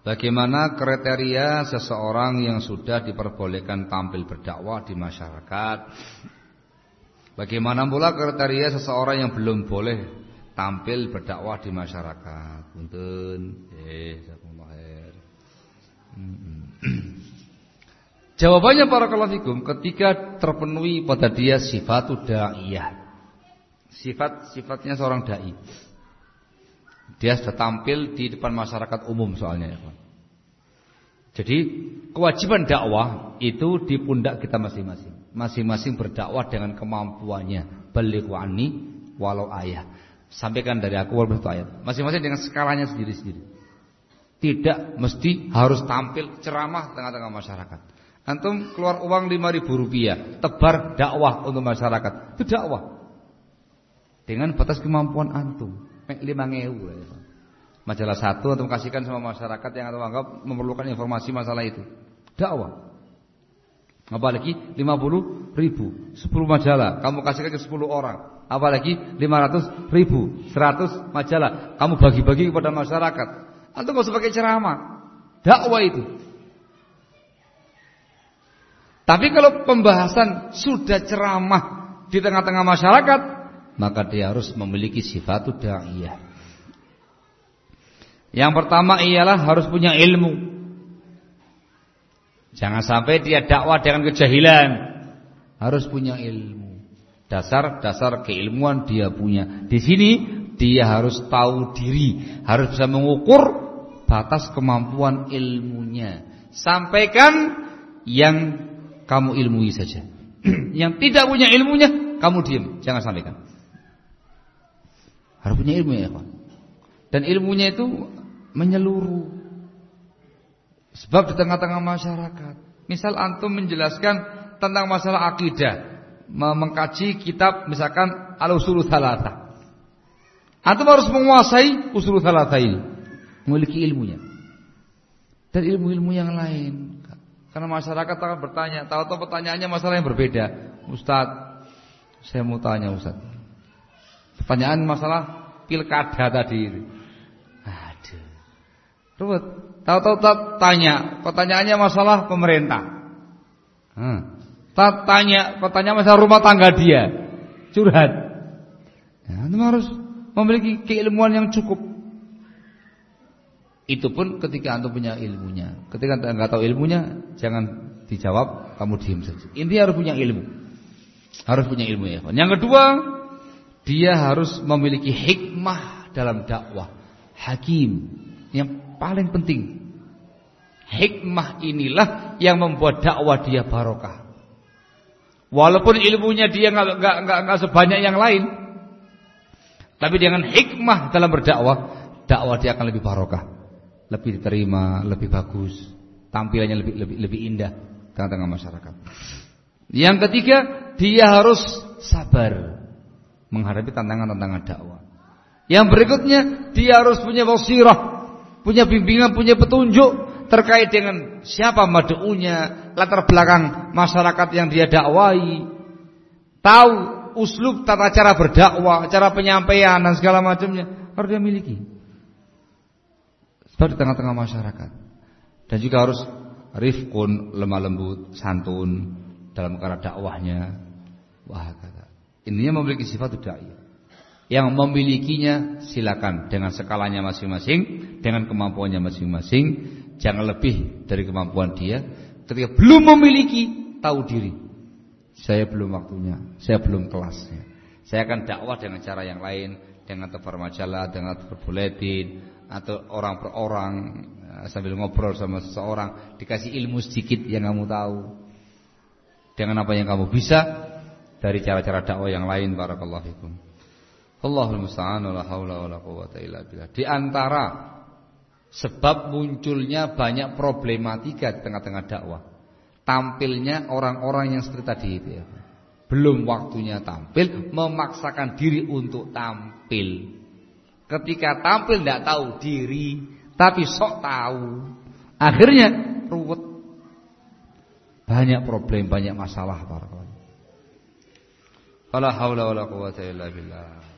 Bagaimana kriteria seseorang yang sudah diperbolehkan tampil berdakwah di masyarakat? Bagaimana pula kriteria seseorang yang belum boleh tampil berdakwah di masyarakat? Punten, eh, Jawabannya para kalafikum ketika terpenuhi pada dia sifat da'iyah. Sifat-sifatnya seorang dai. Dia sudah tampil di depan masyarakat umum soalnya ya Jadi kewajiban dakwah itu di pundak kita masing-masing. Masing-masing berdakwah dengan kemampuannya. Balighu anni walau ayah. Sampaikan dari aku walaupun ayat. Masing-masing dengan skalanya sendiri-sendiri. Tidak mesti harus tampil ceramah tengah-tengah masyarakat. Antum keluar uang lima ribu rupiah, tebar dakwah untuk masyarakat. Itu dakwah. Dengan batas kemampuan antum lima ngewu Majalah satu untuk kasihkan sama masyarakat yang atau anggap memerlukan informasi masalah itu. Dakwah. Apalagi 50 ribu. 10 majalah. Kamu kasihkan ke 10 orang. Apalagi 500 ribu. 100 majalah. Kamu bagi-bagi kepada masyarakat. Antum gak usah pakai ceramah. Dakwah itu. Tapi kalau pembahasan sudah ceramah Di tengah-tengah masyarakat maka dia harus memiliki sifat da'iyah. Yang pertama ialah harus punya ilmu. Jangan sampai dia dakwah dengan kejahilan. Harus punya ilmu. Dasar-dasar keilmuan dia punya. Di sini dia harus tahu diri, harus bisa mengukur batas kemampuan ilmunya. Sampaikan yang kamu ilmui saja. yang tidak punya ilmunya, kamu diam, jangan sampaikan. Harus punya ilmu ya, Pak. Dan ilmunya itu menyeluruh. Sebab di tengah-tengah masyarakat. Misal antum menjelaskan tentang masalah akidah, mengkaji kitab misalkan Al-Usul Thalatha. Antum harus menguasai Usul Thalatha ini, memiliki ilmunya. Dan ilmu-ilmu yang lain. Karena masyarakat akan bertanya, tahu-tahu pertanyaannya masalah yang berbeda. Ustaz, saya mau tanya Ustaz. Pertanyaan masalah pilkada tadi. Aduh. Ruwet. Tahu-tahu tanya, pertanyaannya masalah pemerintah. Hmm. Tanya, pertanyaan masalah rumah tangga dia. Curhat. Ya, itu harus memiliki keilmuan yang cukup. Itu pun ketika antum punya ilmunya. Ketika anda nggak tahu ilmunya, jangan dijawab, kamu diam saja. Intinya harus punya ilmu. Harus punya ilmu ya. Yang kedua, dia harus memiliki hikmah dalam dakwah. Hakim yang paling penting. Hikmah inilah yang membuat dakwah dia barokah. Walaupun ilmunya dia nggak sebanyak yang lain, tapi dengan hikmah dalam berdakwah, dakwah dia akan lebih barokah, lebih diterima, lebih bagus, tampilannya lebih lebih lebih indah tengah-tengah masyarakat. Yang ketiga, dia harus sabar menghadapi tantangan-tantangan dakwah. Yang berikutnya dia harus punya wasirah, punya bimbingan, punya petunjuk terkait dengan siapa mad'unya, latar belakang masyarakat yang dia dakwai. Tahu uslub tata cara berdakwah, cara penyampaian dan segala macamnya harus dia miliki. Sebab di tengah-tengah masyarakat. Dan juga harus rifkun, lemah lembut, santun dalam cara dakwahnya. Wah, kata Intinya memiliki sifat dai. Yang memilikinya silakan dengan skalanya masing-masing, dengan kemampuannya masing-masing, jangan lebih dari kemampuan dia. Ketika belum memiliki, tahu diri. Saya belum waktunya, saya belum kelasnya. Saya akan dakwah dengan cara yang lain, dengan tebar majalah, dengan tebar buletin, atau orang per orang eh, sambil ngobrol sama seseorang, dikasih ilmu sedikit yang kamu tahu. Dengan apa yang kamu bisa, dari cara-cara dakwah yang lain barakallahu fikum. Allahul musta'an wala haula wala quwata illa billah. Di antara sebab munculnya banyak problematika di tengah-tengah dakwah. Tampilnya orang-orang yang seperti tadi itu ya. Belum waktunya tampil, memaksakan diri untuk tampil. Ketika tampil tidak tahu diri, tapi sok tahu. Akhirnya ruwet. Banyak problem, banyak masalah para Fala haula wala quwata illa billah.